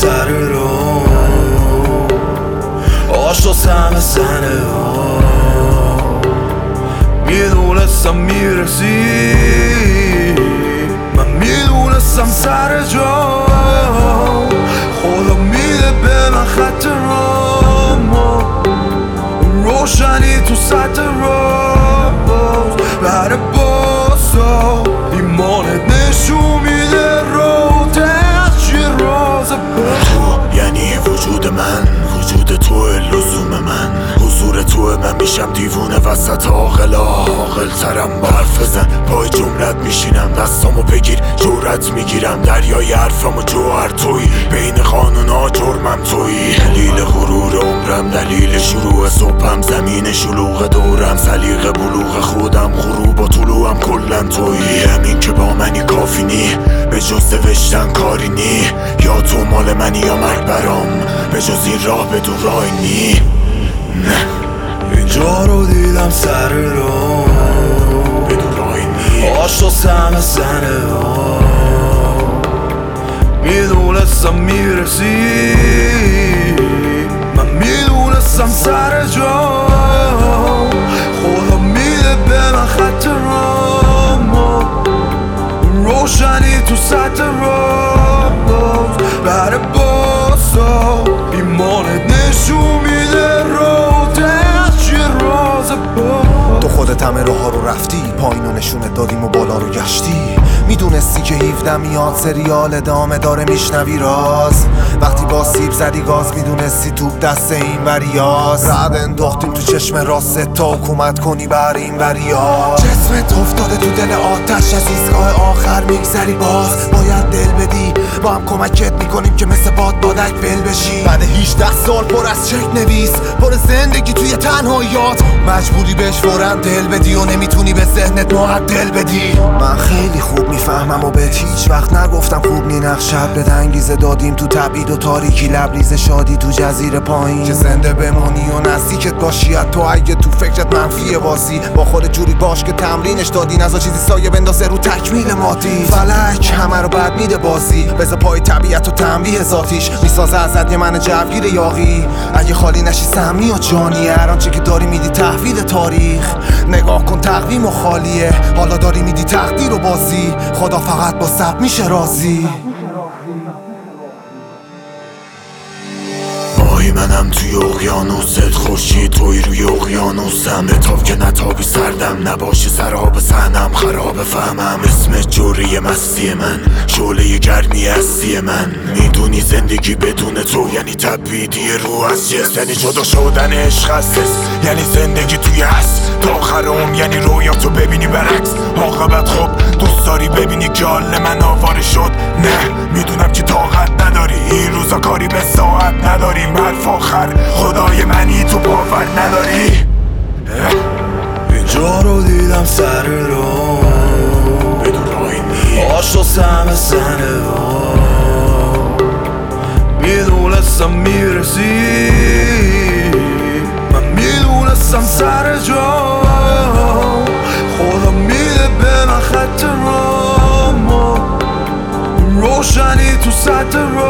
سر رو. آشاس همه سنه ها. می‌دونستم می‌رسی. وسط عاقل ترم با حرف بزن. پای جملت میشینم دستامو بگیر. جورت می‌گیرم دریای حرفم و جوهر توی بین قانون ها جرمم توی دلیل غرور عمرم دلیل شروع صبحم. زمین شلوغ دورم سلیق بلوغ خودم. غروب و طلوعم کلا توی همین که با منی کافی نی. به جز نوشتن کاری نی. یا تو مال منی یا مرگ برام. به جز این راه بدون راه نی. دیدم سر رو. آشاس همه سنه ها می‌دونستم می‌رسی. من می‌دونستم سر جا. همه راه ها رو رفتی پایین و نشونت دادیم و بالا رو گشتی. می‌دونستی که 17 میاد سریال ادامه داره میشنوی راز. وقتی با سیب زدی گاز می‌دونستی توپ دست این وریاز رد انداختیم تو چشم راست تا حکومت کنی بر این وریاز جسمت افتاده تو دل آتش از ایستگاه آخر میگذری باز. باید دل بدی با هم کمکت می‌کنیم که مثل باد بادک بل بشی بعد 18 سال پر از چک نویس پر زندگی توی تنهاییات. مجبوری بهش فورا دل بدی و نمی‌تونی به ذهنت معدل بدی. من خیلی خوب می‌فهمم و بهت هیچ وقت نگفتم خوب نی نقشت به انگیزه دادیم تو تبعید و تاریکی. لبریز شادی تو جزیره پایین. که زنده بمانی و نزدیکت باشی. تو اگه تو فکرت منفیه بازی. با خود جوری باش که تمرینش دادی. نزا چیزی سایه بندازه رو تکمیل مادی. فلک همه رو بد میده بازی. بذار پای طبیعت و تنبیه ذاتیش. می‌سازه ازت یه من جوگیر یاقی. اگه خالی نشی سمی و جانی هر آنچه که داری میدی تحویل تاریخ. نگاه کن تقویم و خالیه. حالا داری میدی تقدیر و بازی. خدا فقط با سب میشه راضی. منم توی اقیانوست خوشی توی روی اقیانوسم بتاب که نتابی سردم نباشه. سراب سهنم خراب فهمم. اسم جوری مستی من. شعله گرمی هستی من. می‌دونی زندگی بدون تو یعنی تبیدی رو از جس یعنی جدا شدن عشق حس. یعنی زندگی توی هست. تا آخر یعنی رویا تو ببینی برعکس. عاقبت خب دوست داری ببینی که حال من آواره شد. نه. می‌دونم که طاقت نداری. این روزا کاری به ساعت نداریم حرف آخر. خدای منی تو باور نداری. اینجا رو دیدم سر رو. آشاس همه سنه ها می‌دونستم می‌رسی من می‌دونستم سر جا خدا میده به من خط رامو روشنی تو سطح راز